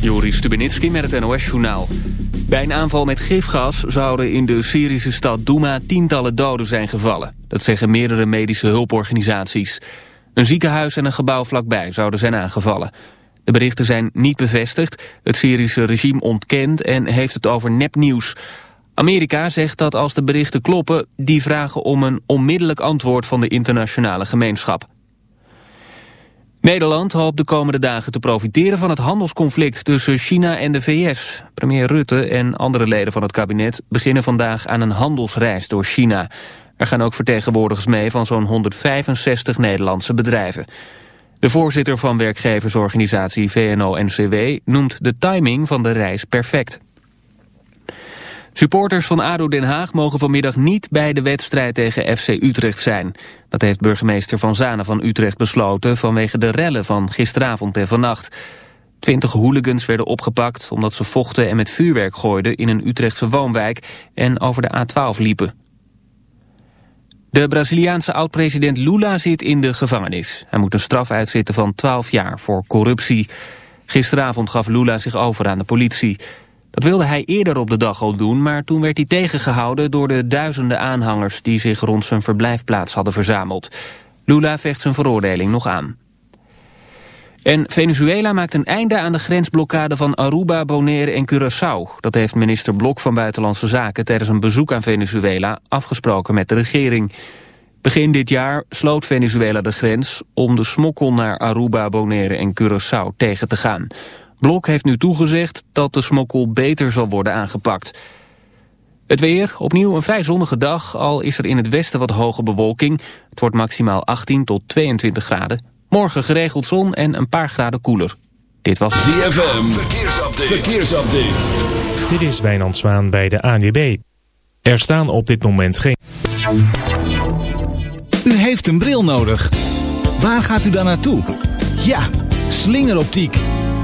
Joris Stubenitski met het NOS-journaal. Bij een aanval met gifgas zouden in de Syrische stad Douma tientallen doden zijn gevallen. Dat zeggen meerdere medische hulporganisaties. Een ziekenhuis en een gebouw vlakbij zouden zijn aangevallen. De berichten zijn niet bevestigd, het Syrische regime ontkent en heeft het over nepnieuws. Amerika zegt dat als de berichten kloppen, die vragen om een onmiddellijk antwoord van de internationale gemeenschap. Nederland hoopt de komende dagen te profiteren van het handelsconflict tussen China en de VS. Premier Rutte en andere leden van het kabinet beginnen vandaag aan een handelsreis door China. Er gaan ook vertegenwoordigers mee van zo'n 165 Nederlandse bedrijven. De voorzitter van werkgeversorganisatie VNO-NCW noemt de timing van de reis perfect. Supporters van ADO Den Haag mogen vanmiddag niet bij de wedstrijd tegen FC Utrecht zijn. Dat heeft burgemeester Van Zanen van Utrecht besloten vanwege de rellen van gisteravond en vannacht. Twintig hooligans werden opgepakt omdat ze vochten en met vuurwerk gooiden in een Utrechtse woonwijk en over de A12 liepen. De Braziliaanse oud-president Lula zit in de gevangenis. Hij moet een straf uitzitten van 12 jaar voor corruptie. Gisteravond gaf Lula zich over aan de politie. Dat wilde hij eerder op de dag al doen, maar toen werd hij tegengehouden door de duizenden aanhangers die zich rond zijn verblijfplaats hadden verzameld. Lula vecht zijn veroordeling nog aan. En Venezuela maakt een einde aan de grensblokkade van Aruba, Bonaire en Curaçao. Dat heeft minister Blok van Buitenlandse Zaken tijdens een bezoek aan Venezuela afgesproken met de regering. Begin dit jaar sloot Venezuela de grens om de smokkel naar Aruba, Bonaire en Curaçao tegen te gaan. Blok heeft nu toegezegd dat de smokkel beter zal worden aangepakt. Het weer, opnieuw een vrij zonnige dag, al is er in het westen wat hoge bewolking. Het wordt maximaal 18 tot 22 graden. Morgen geregeld zon en een paar graden koeler. Dit was ZFM, verkeersupdate. verkeersupdate. Dit is Wijnand Zwaan bij de ANWB. Er staan op dit moment geen... U heeft een bril nodig. Waar gaat u dan naartoe? Ja, slingeroptiek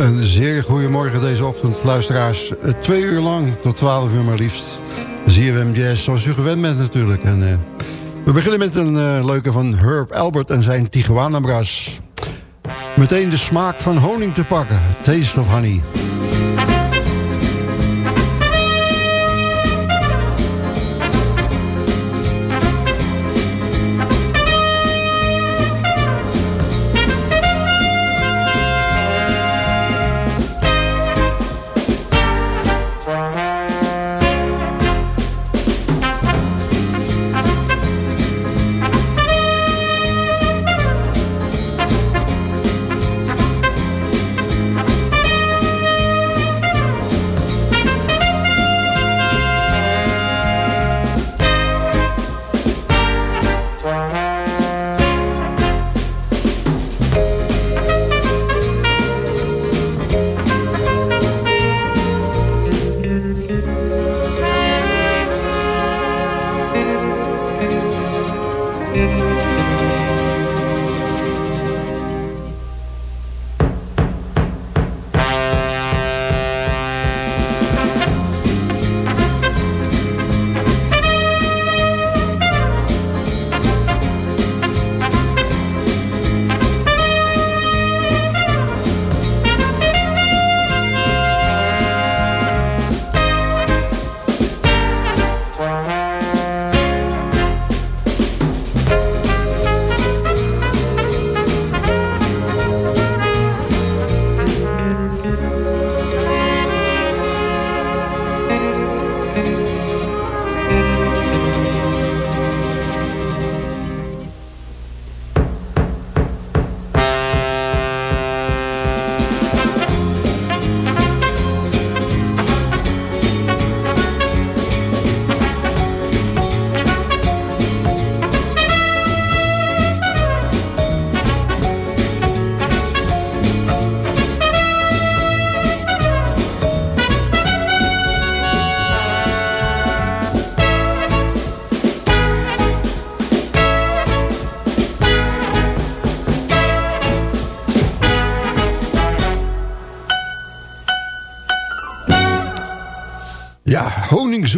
Een zeer goedemorgen deze ochtend, luisteraars. Eh, twee uur lang, tot twaalf uur maar liefst. ZFM Jazz, zoals u gewend bent natuurlijk. En, uh, we beginnen met een uh, leuke van Herb Albert en zijn Tijuana Brass. Meteen de smaak van honing te pakken. Taste of honey.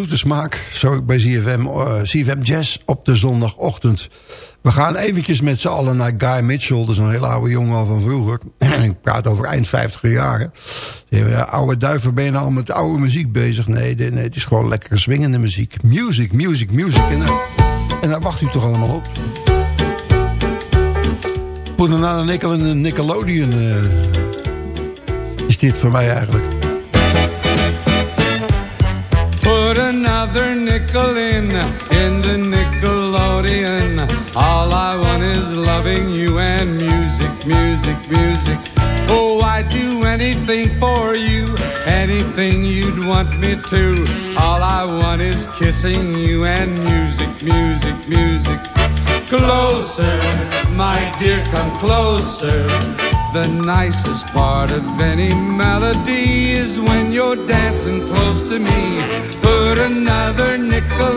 Zoete smaak. Zo bij CFM, uh, CFM Jazz op de zondagochtend. We gaan eventjes met z'n allen naar Guy Mitchell. Dat is een hele oude jongen al van vroeger. Ik praat over eind 50 jaren. Ja, oude duiven, ben je nou al met oude muziek bezig? Nee, nee, het is gewoon lekker swingende muziek. Music, music, music. En, uh, en daar wacht u toch allemaal op. Another nickel een Nickelodeon. Is dit voor mij eigenlijk. Another nickel in, in the Nickelodeon. All I want is loving you and music, music, music. Oh, I'd do anything for you, anything you'd want me to. All I want is kissing you and music, music, music. Closer, my dear, come closer. The nicest part of any melody is when you're dancing close to me. Put another nickel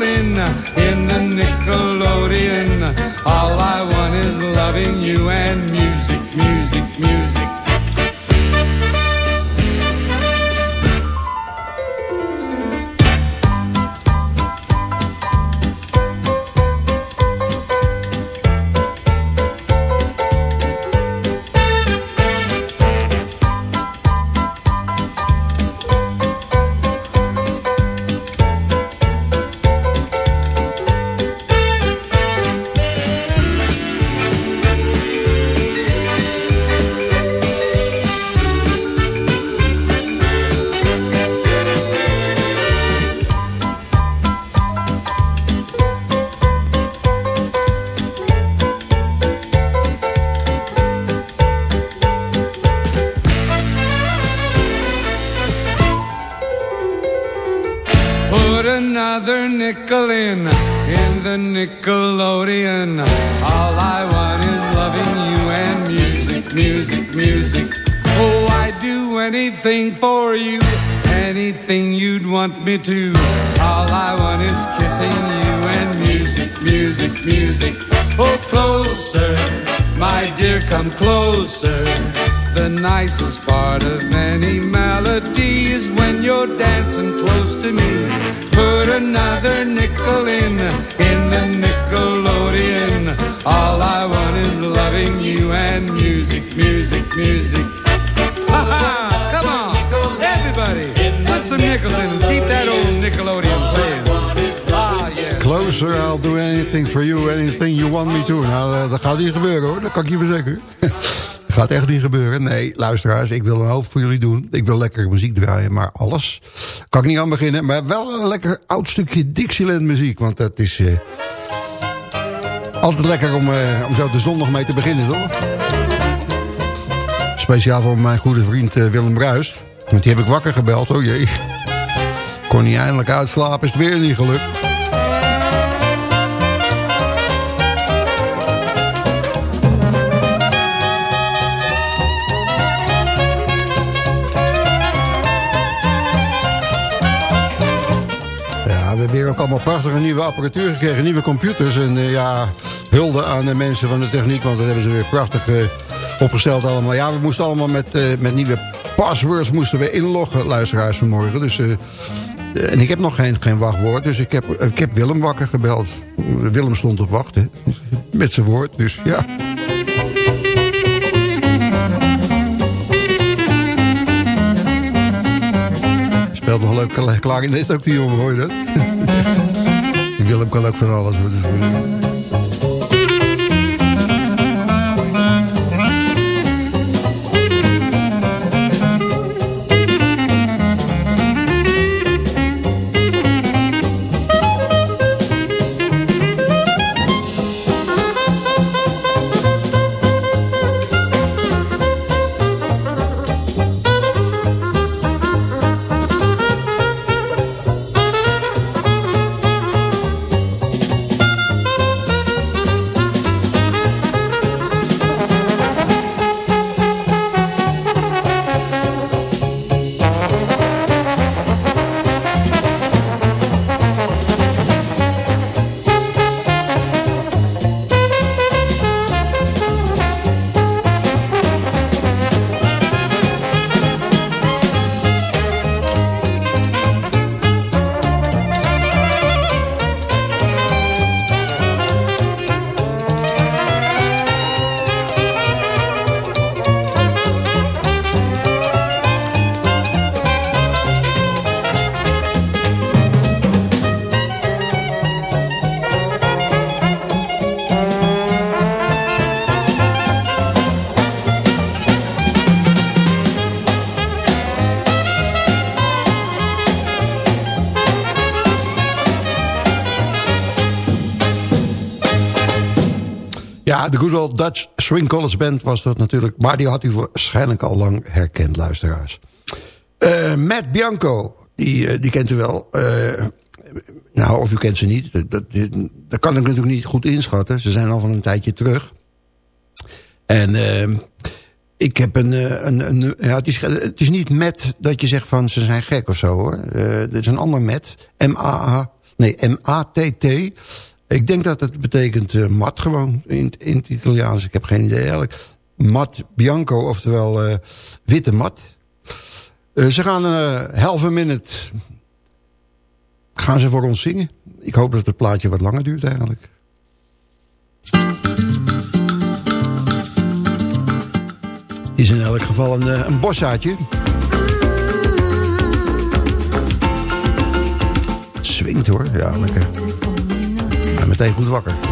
to. Kan ik je verzekeren. gaat echt niet gebeuren. Nee, luisteraars, ik wil een hoop voor jullie doen. Ik wil lekker muziek draaien, maar alles kan ik niet aan beginnen. Maar wel een lekker oud stukje Dixieland muziek. Want dat is uh, altijd lekker om, uh, om zo de zondag mee te beginnen, toch? Speciaal voor mijn goede vriend uh, Willem Bruis. Want die heb ik wakker gebeld, oh jee. Kon niet eindelijk uitslapen, is het weer niet gelukt. Hebben hier ook allemaal prachtige nieuwe apparatuur gekregen. Nieuwe computers. En uh, ja, hulde aan de mensen van de techniek. Want dat hebben ze weer prachtig uh, opgesteld allemaal. Ja, we moesten allemaal met, uh, met nieuwe passwords moesten we inloggen, luisteraars vanmorgen. Dus, en ik heb nog geen, geen wachtwoord. Dus ik heb, ik heb Willem wakker gebeld. Willem stond op wachten. Met zijn woord, dus ja. Speelt nog leuk klaar in dit ook die hoor je dat? Willem kan ook van alles. Ja, de Good Old Dutch Swing College Band was dat natuurlijk. Maar die had u waarschijnlijk al lang herkend, luisteraars. Uh, Matt Bianco, die, uh, die kent u wel. Uh, nou, of u kent ze niet. Dat, dat, dat, kan ik natuurlijk niet goed inschatten. Ze zijn al van een tijdje terug. En ehm, ik heb een... een, een ja, het, is, het is niet met dat je zegt van ze zijn gek of zo hoor. Het is een ander met. M-A-A... Nee, M-A-T-T. Ik denk dat het betekent uh, mat gewoon in, in het Italiaans. Ik heb geen idee eigenlijk. Mat Bianco, oftewel uh, witte mat. Uh, ze gaan een halve minute gaan ze voor ons zingen. Ik hoop dat het plaatje wat langer duurt eigenlijk. Is in elk geval een, een boszaadje. Swingt hoor, ja lekker meteen goed wakker.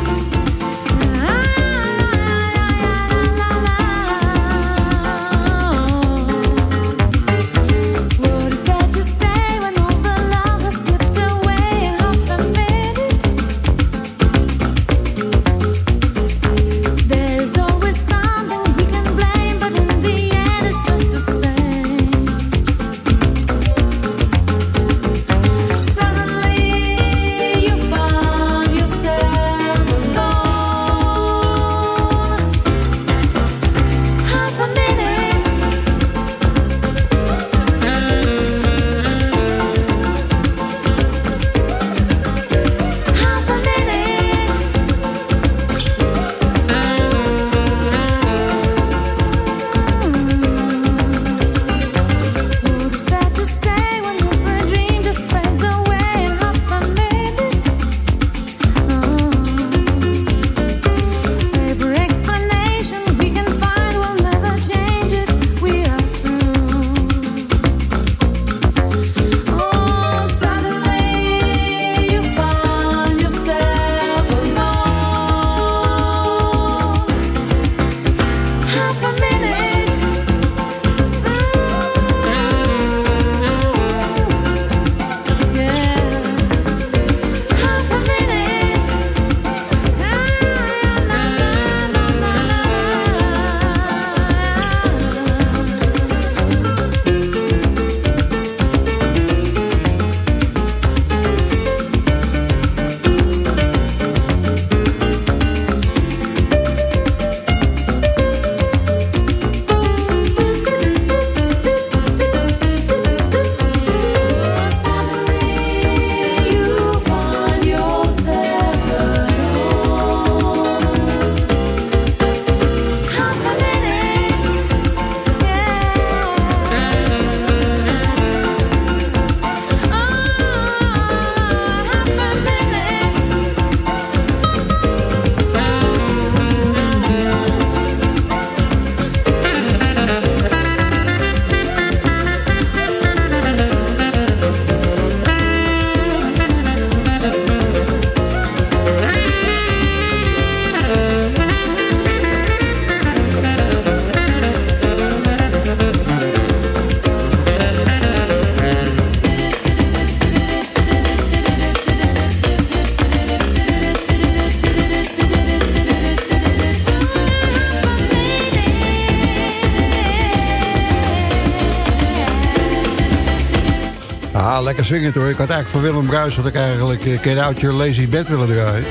Lekker hoor. Ik had eigenlijk voor Willem Bruis had ik eigenlijk uh, Get Out Your Lazy Bed willen draaien.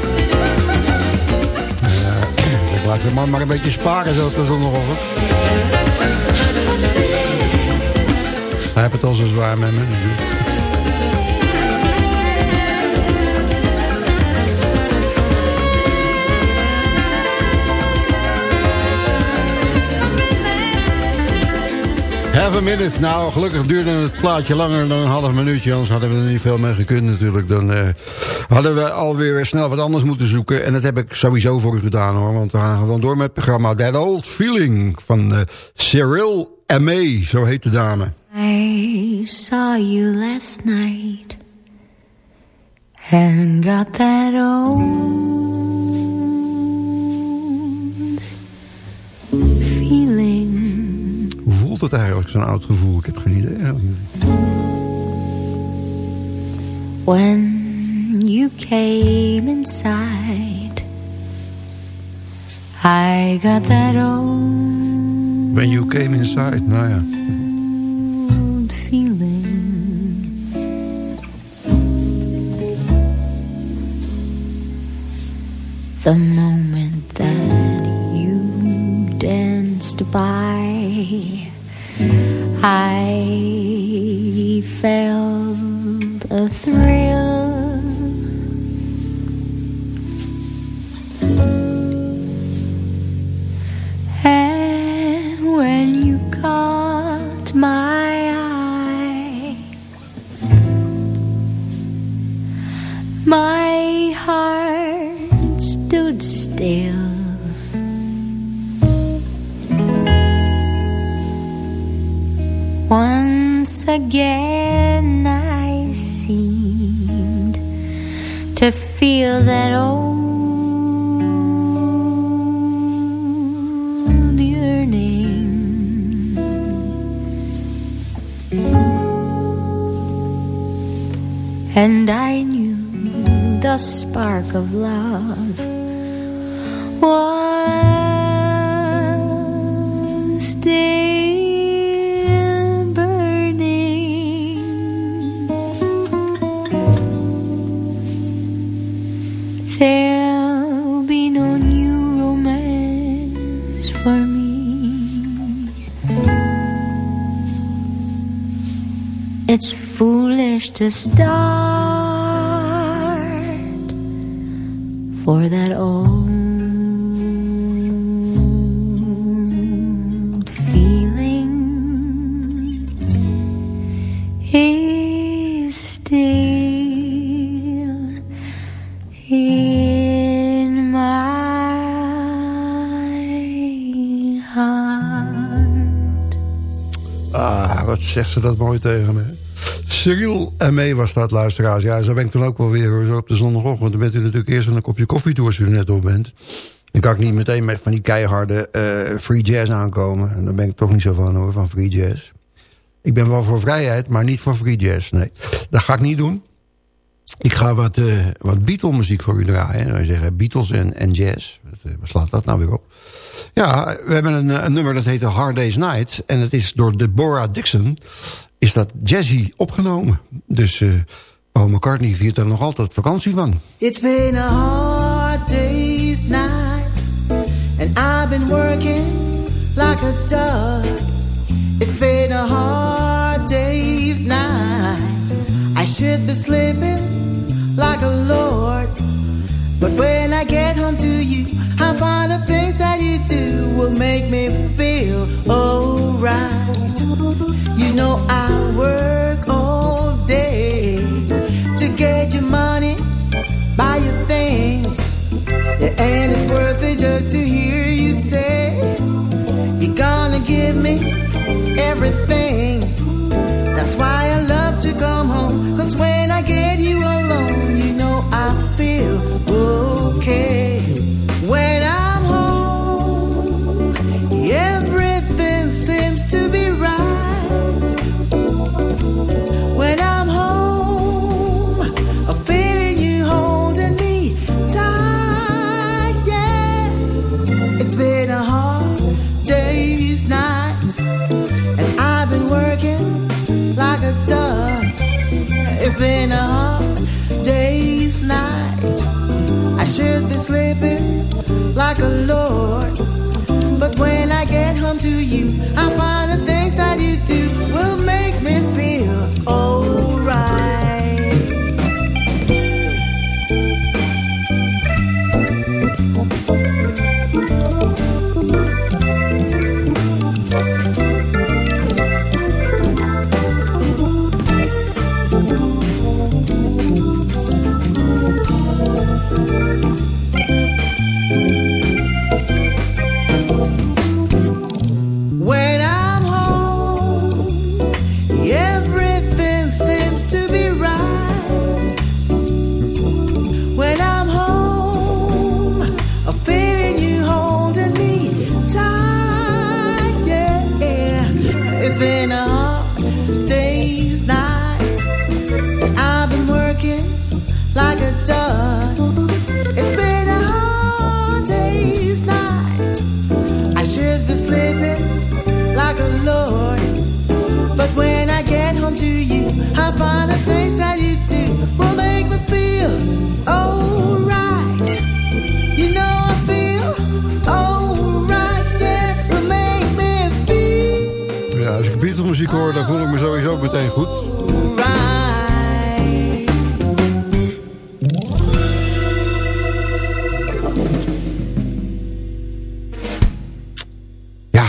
Uh, ik laat de man maar een beetje sparen zo tot zondagochtend. Hij heeft het al zo zwaar met me. Have a minute. Nou, gelukkig duurde het plaatje langer dan een half minuutje. Anders hadden we er niet veel mee gekund natuurlijk. Dan uh, hadden we alweer snel wat anders moeten zoeken. En dat heb ik sowieso voor u gedaan hoor. Want we gaan gewoon door met het programma That Old Feeling van uh, Cyril M.A. Zo heet de dame. I saw you last night. And got that old het eigenlijk, zo'n oud gevoel? Ik heb geen idee. When you came inside I got that old When You Came Inside, nou ja. feeling. The moment that you danced by, I felt a thrill. Again, I seemed to feel that old start for that old feeling is still in my heart. Ah, wat zegt ze dat mooi tegen me. Cyril en mee was dat, luisteraars. Ja, zo ben ik dan ook wel weer op de zondagochtend. Dan bent u natuurlijk eerst een kopje koffie toe als u er net op bent. Dan kan ik niet meteen met van die keiharde eh, free jazz aankomen. En daar ben ik toch niet zo van hoor, van free jazz. Ik ben wel voor vrijheid, maar niet voor free jazz. Nee, dat ga ik niet doen. Ik ga wat, uh, wat Beatle muziek voor u draaien. Dan zeggen Beatles en, en jazz. Uh, wat slaat dat nou weer op? Ja, we hebben een, nummer dat heet Hard Day's Night. En het is door Deborah Dixon is dat jazzy opgenomen. Dus uh, Paul McCartney viert er nog altijd vakantie van. It's been a hard day's night And I've been working like a dog It's been a hard day's night I should be sleeping like a lord make me feel alright. You know I work all day To get your money Buy your things. And it's worth it just to hear you say You're gonna give me everything. That's why I love to come home Cause when I get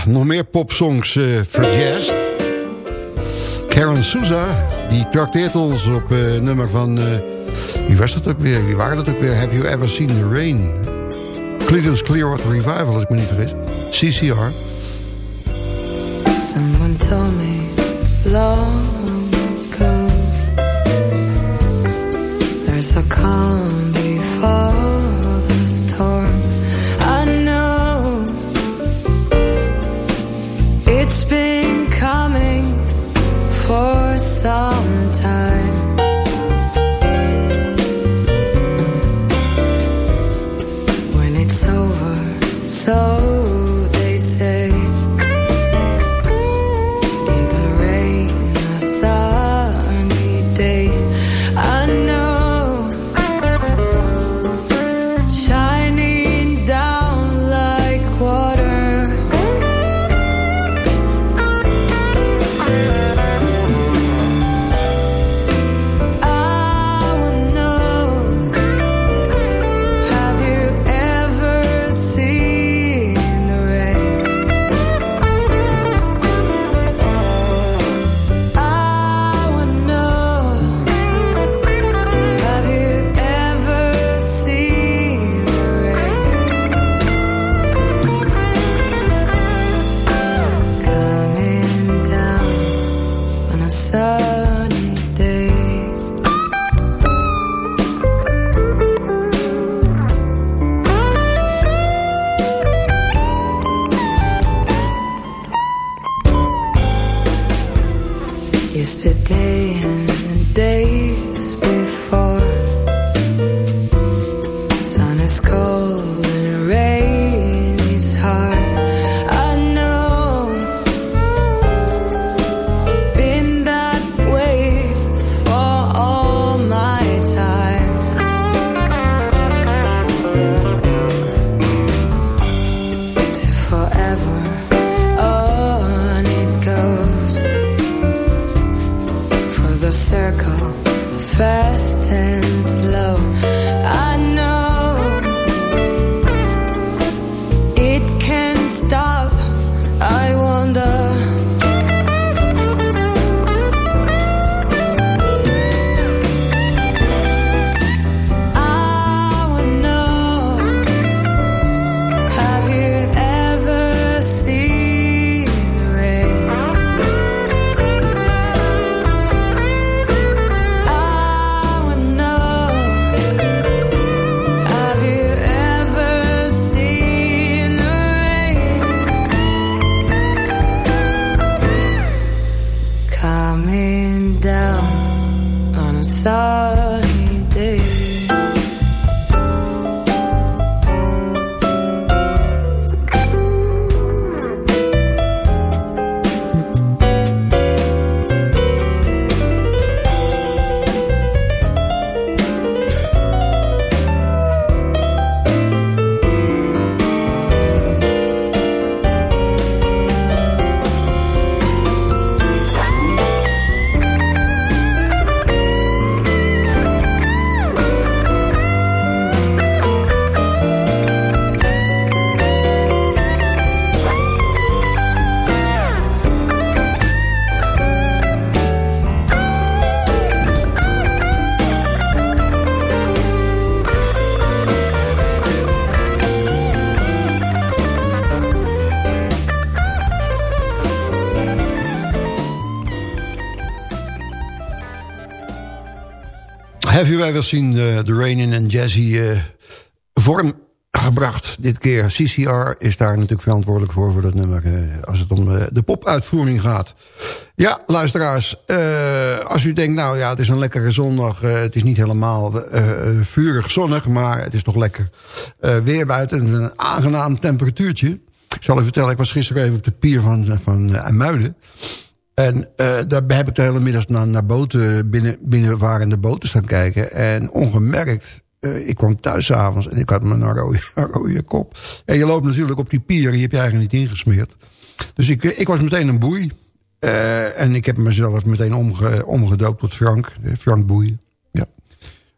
nog meer popsongs uh, verjazz. Karen Souza, die trakteert ons op uh, nummer van... Uh, wie was dat ook weer? Wie waren dat ook weer? Have You Ever Seen The Rain? Cleveland's Clearwater Revival, als ik me niet vergis. CCR. Someone told me long ago There's a calm Yesterday and days Have you ever seen uh, The Rain in een jazzy uh, vorm gebracht dit keer. CCR is daar natuurlijk verantwoordelijk voor, voor dat nummer... Uh, als het om de popuitvoering gaat. Ja, luisteraars, als u denkt... nou ja, het is een lekkere zondag. het is niet helemaal vurig zonnig, maar het is toch lekker weer buiten. Een aangenaam temperatuurtje. Ik zal u vertellen, ik was gisteren even op de pier van, van Muiden... En uh, daar heb ik de hele middag naar, naar boten, binnen, binnenvarende boten staan kijken. En ongemerkt, uh, ik kwam thuis avonds en ik had mijn rode, rode kop. En je loopt natuurlijk op die pier, die heb je eigenlijk niet ingesmeerd. Dus ik, ik was meteen een boei. Uh, en ik heb mezelf meteen omge, omgedoopt tot Frank, Frank Boeien. Ja.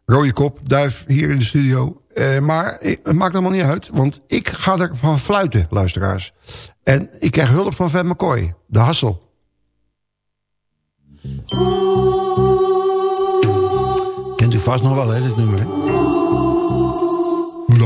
rode kop, duif hier in de studio. Maar het maakt allemaal niet uit, want ik ga er van fluiten, luisteraars. En ik krijg hulp van Van McCoy, de Hassel. Kent u vast nog wel, hè, dit nummer, hè? De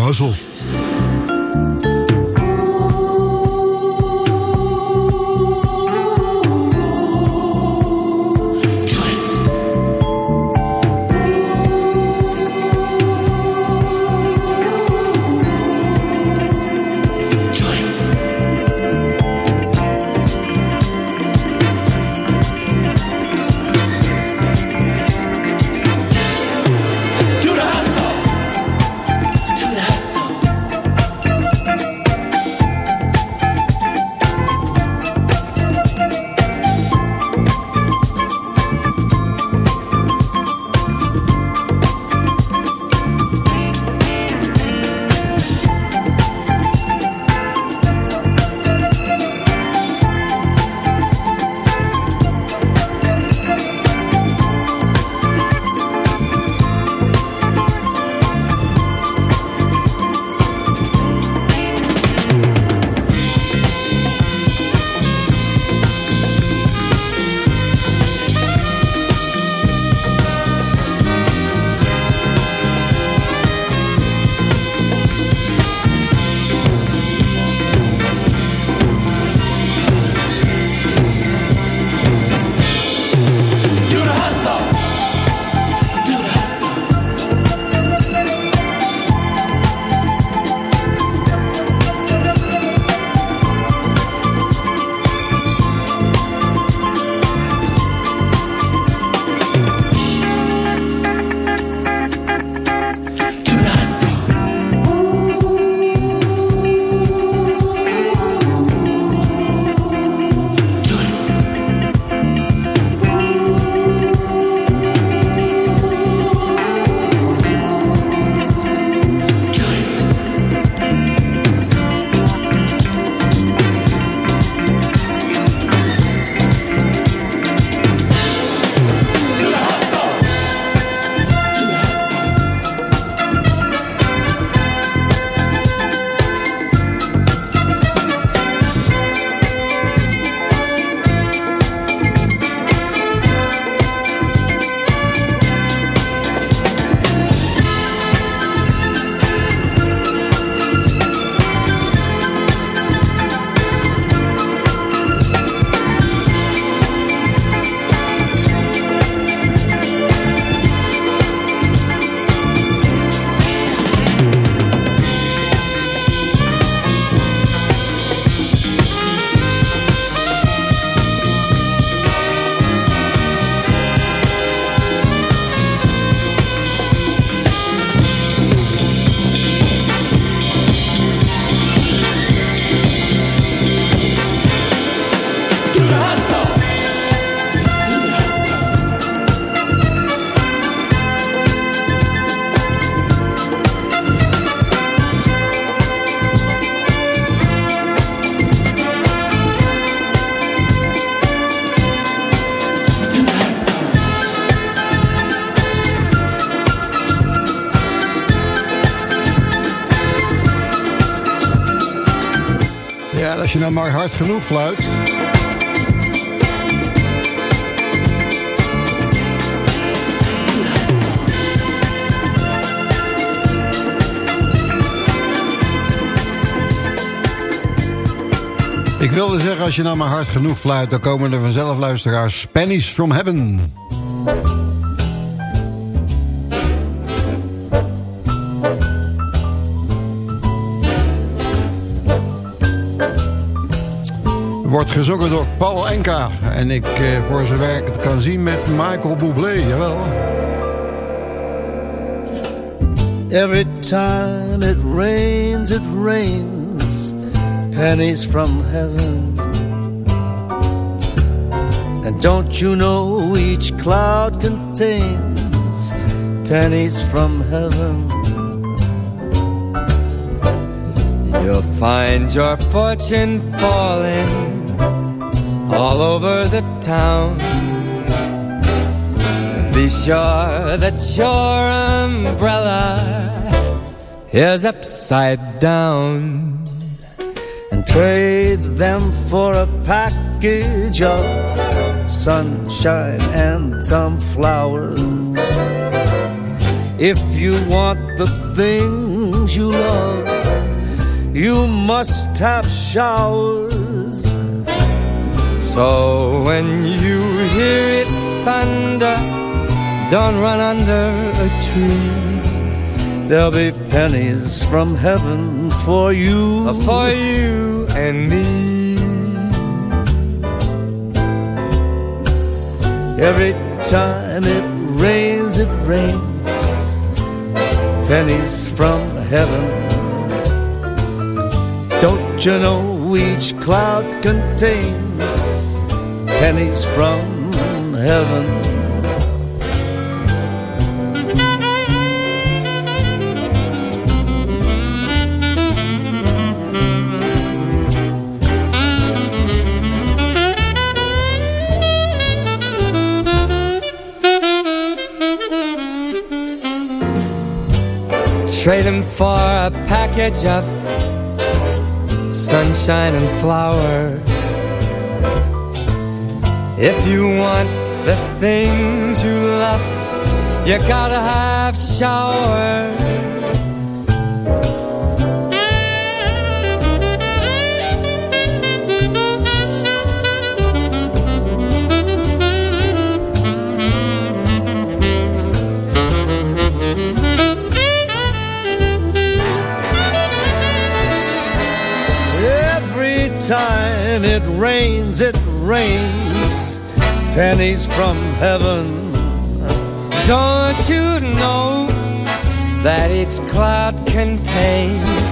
als je nou maar hard genoeg fluit... Ik wilde zeggen, als je nou maar hard genoeg fluit... dan komen er vanzelf luisteraars Pennies from Heaven. Wordt gezongen door Paul Enka. En ik eh, voor zijn werk kan zien met Michael Bublé, jawel. Every time it rains, it rains Pennies from heaven And don't you know each cloud contains Pennies from heaven You'll find your fortune falling all over the town. Be sure that your umbrella is upside down and trade them for a package of sunshine and some flowers. If you want the things you love, you must have showers. So when you hear it thunder, don't run under a tree. There'll be pennies from heaven for you, for you and me. Every time it rains, it rains pennies from heaven. Don't you know each cloud contains pennies from heaven? Trade him for a package of sunshine and flowers. If you want the things you love, you gotta have showers. Every time it rains, it rains pennies from heaven. Don't you know that each cloud contains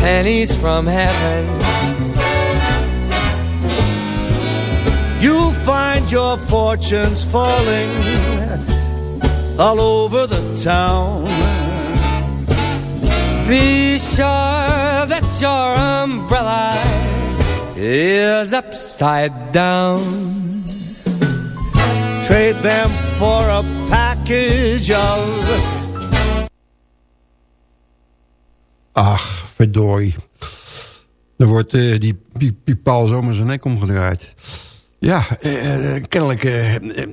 pennies from heaven? You'll find your fortunes falling all over the town. Be sure that your umbrella is upside down. Trade them for a package of. Ach, verdorie. Er wordt eh, die, die, die zomaar zijn nek omgedraaid. Ja, eh, eh, kennelijk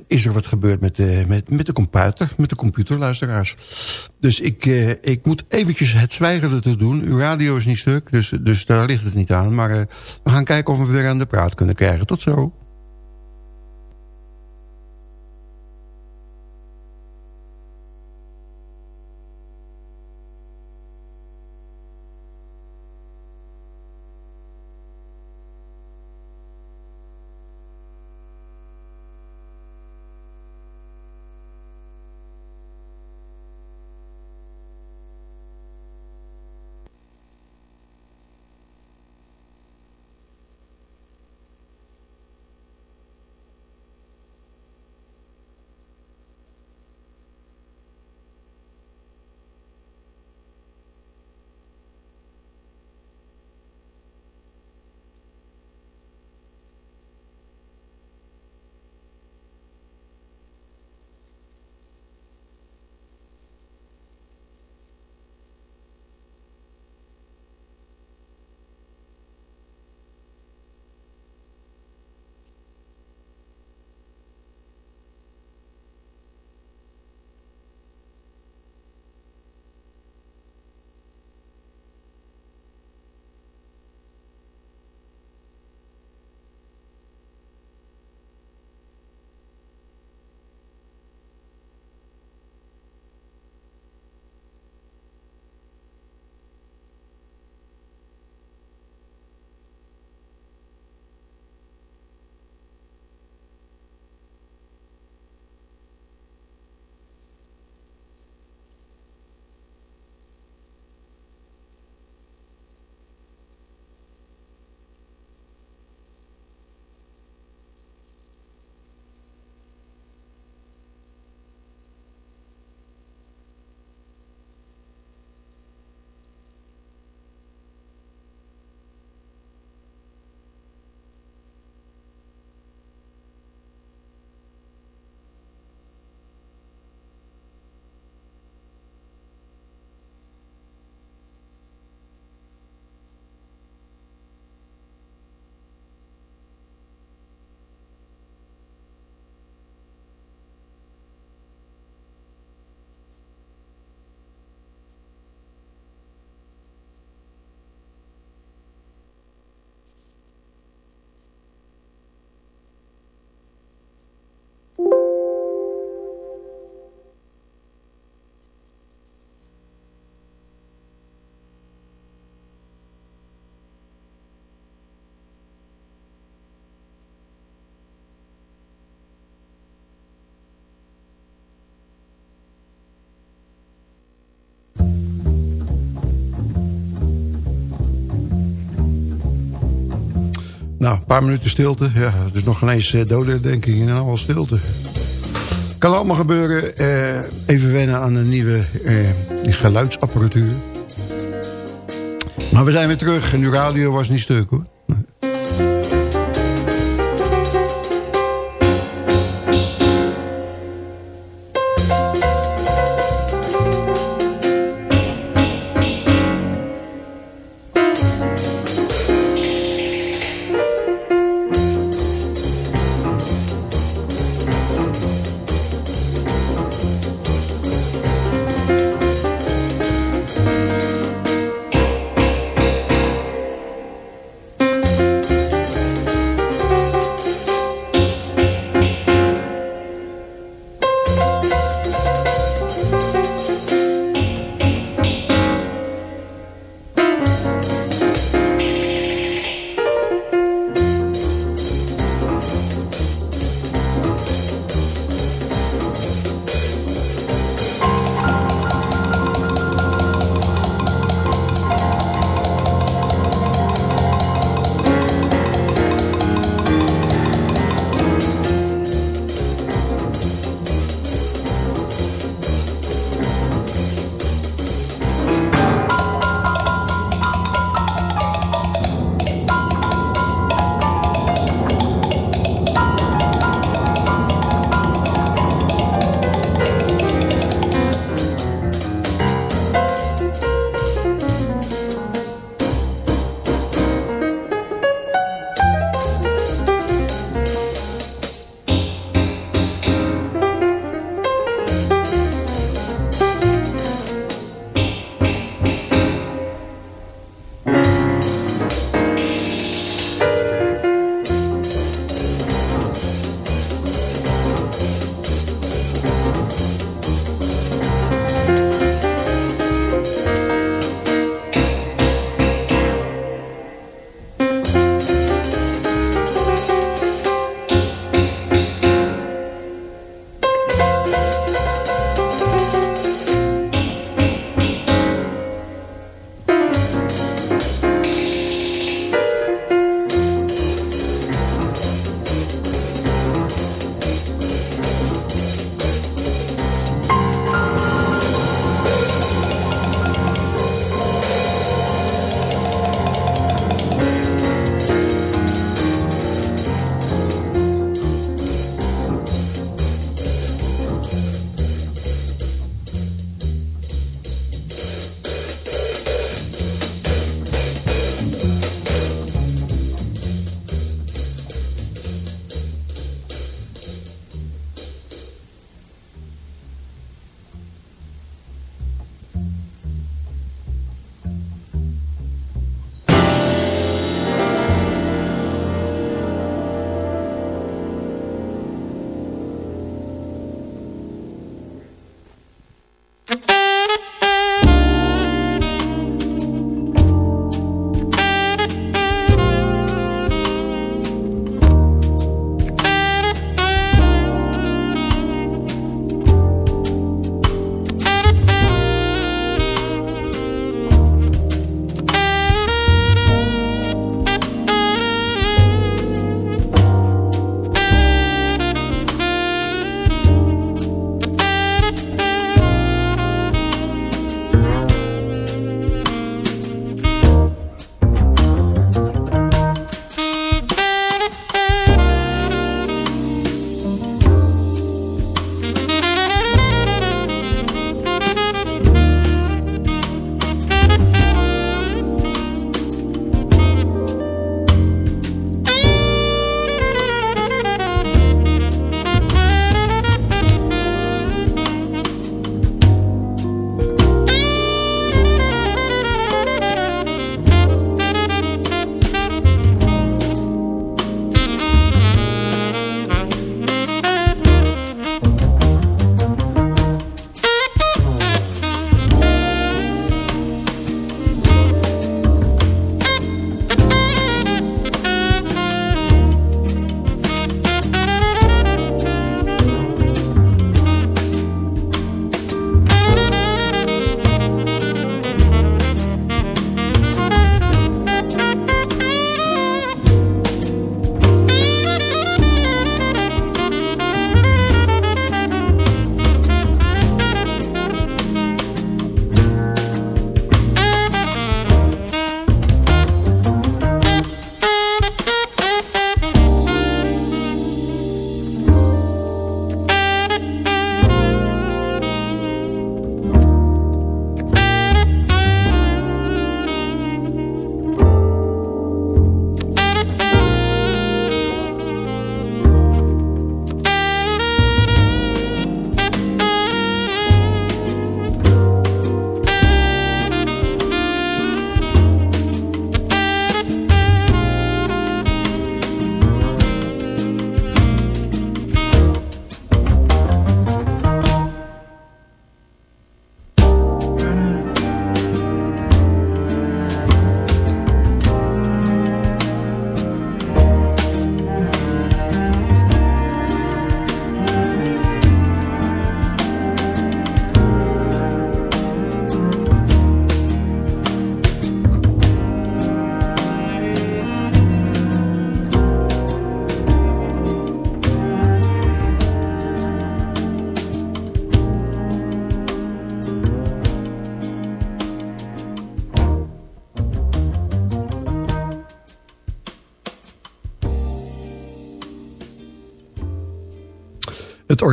is er wat gebeurd met, eh, met, met de computer, met de computerluisteraars. Dus ik, ik moet eventjes het zwijgen ertoe doen. Uw radio is niet stuk, dus, dus daar ligt het niet aan. Maar we gaan kijken of we weer aan de praat kunnen krijgen. Tot zo. Nou, een paar minuten stilte. Ja, is nog geen eens uh, dodenherdenking en al stilte. Kan allemaal gebeuren. Uh, even wennen aan een nieuwe uh, geluidsapparatuur. Maar we zijn weer terug en uw radio was niet stuk hoor.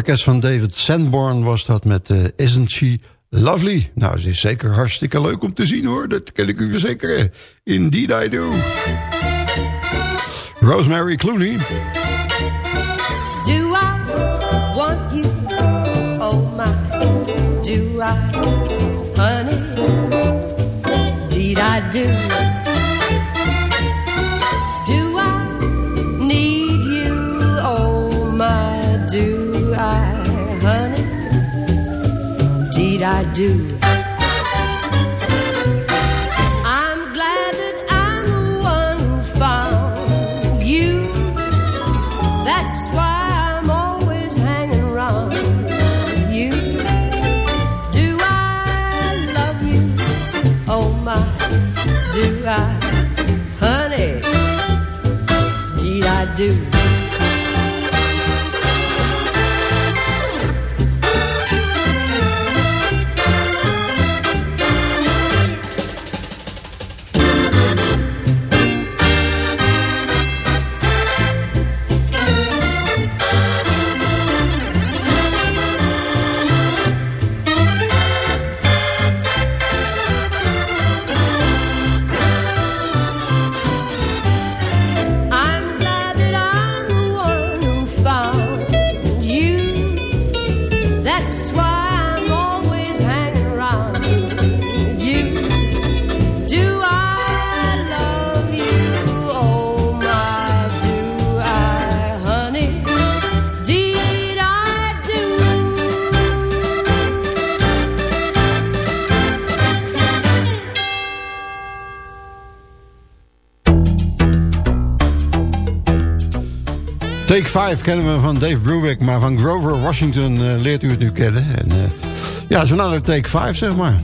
Orkest van David Sanborn was dat met uh, Isn't She Lovely. Nou, ze is zeker hartstikke leuk om te zien hoor. Dat kan ik u verzekeren. Indeed I do. Rosemary Clooney. Do I want you? Oh my, do I? Honey, did I do? Do? Take 5 kennen we van Dave Brubeck, maar van Grover Washington uh, leert u het nu kennen. En, uh, ja, zo'n andere Take 5, zeg maar.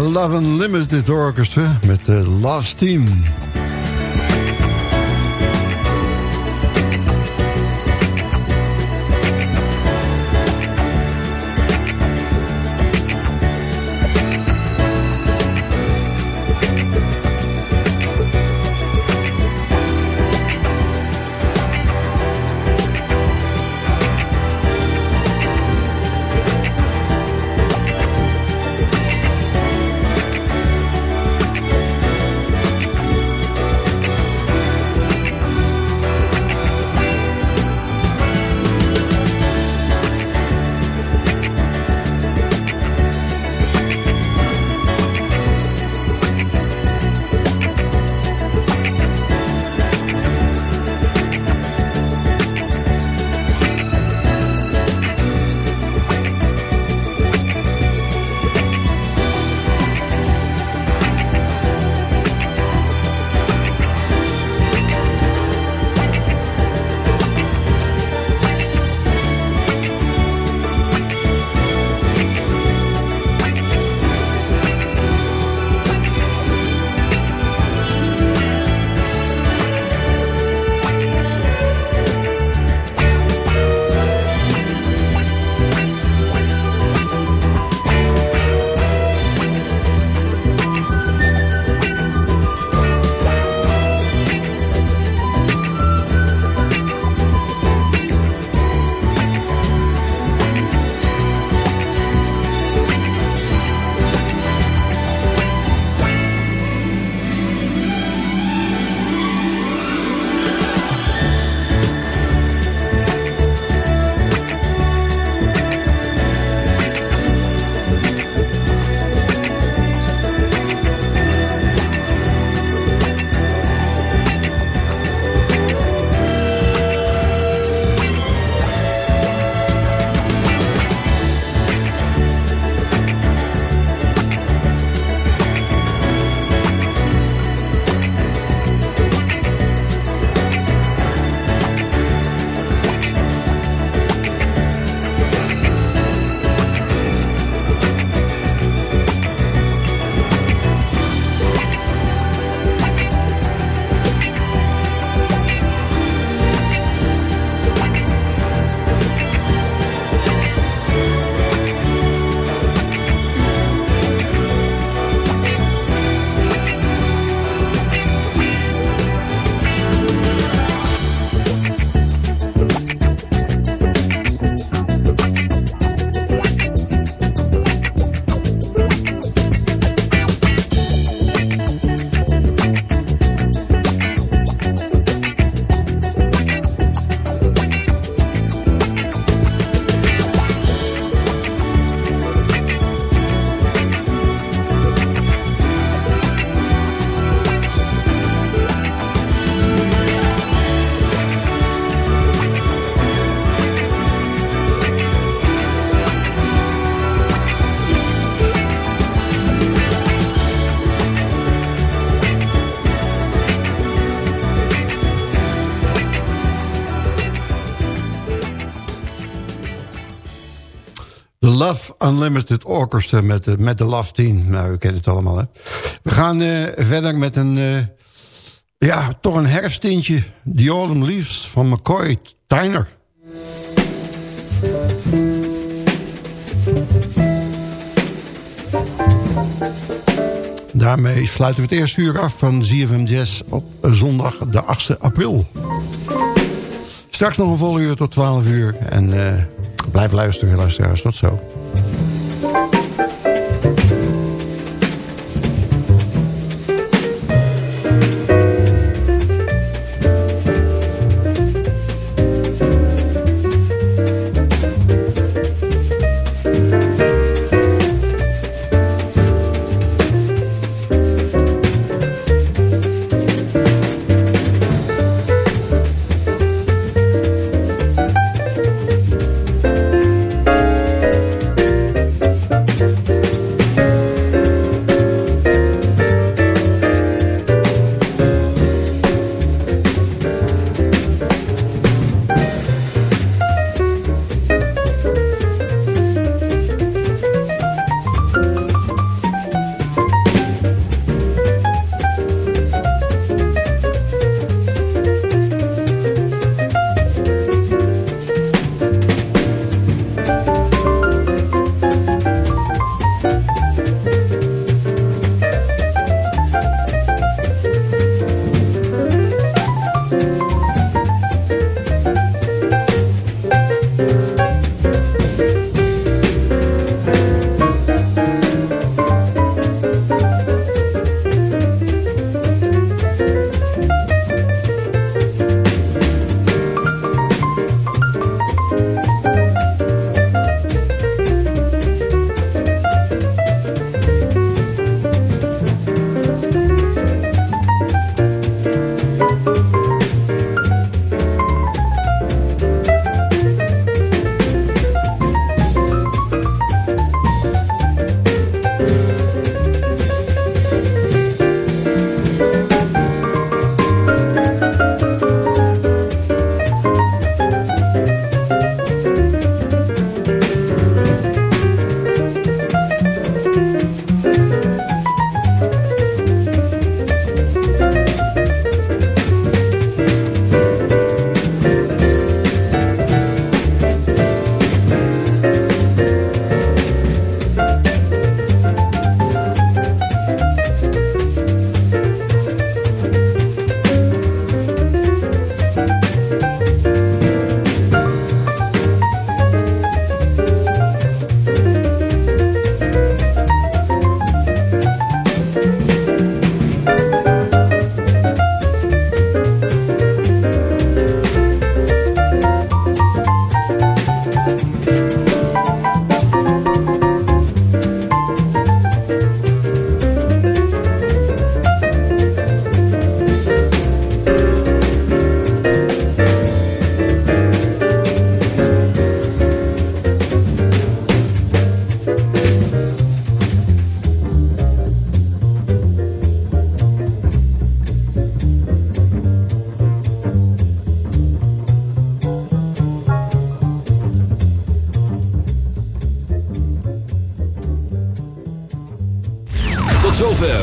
De Love Unlimited Orchestra met de Love Team. Unlimited Orchestra met de, met de Love Team. Nou, u kent het allemaal, hè. We gaan uh, verder met een... Uh, ja, toch een herfsttintje. The Autumn Leaves van McCoy Tyner. Daarmee sluiten we het eerste uur af van ZFM Jazz op zondag de 8e april. Straks nog een volle uur tot 12 uur. En uh, blijf luisteren, luisteraars. Tot zo.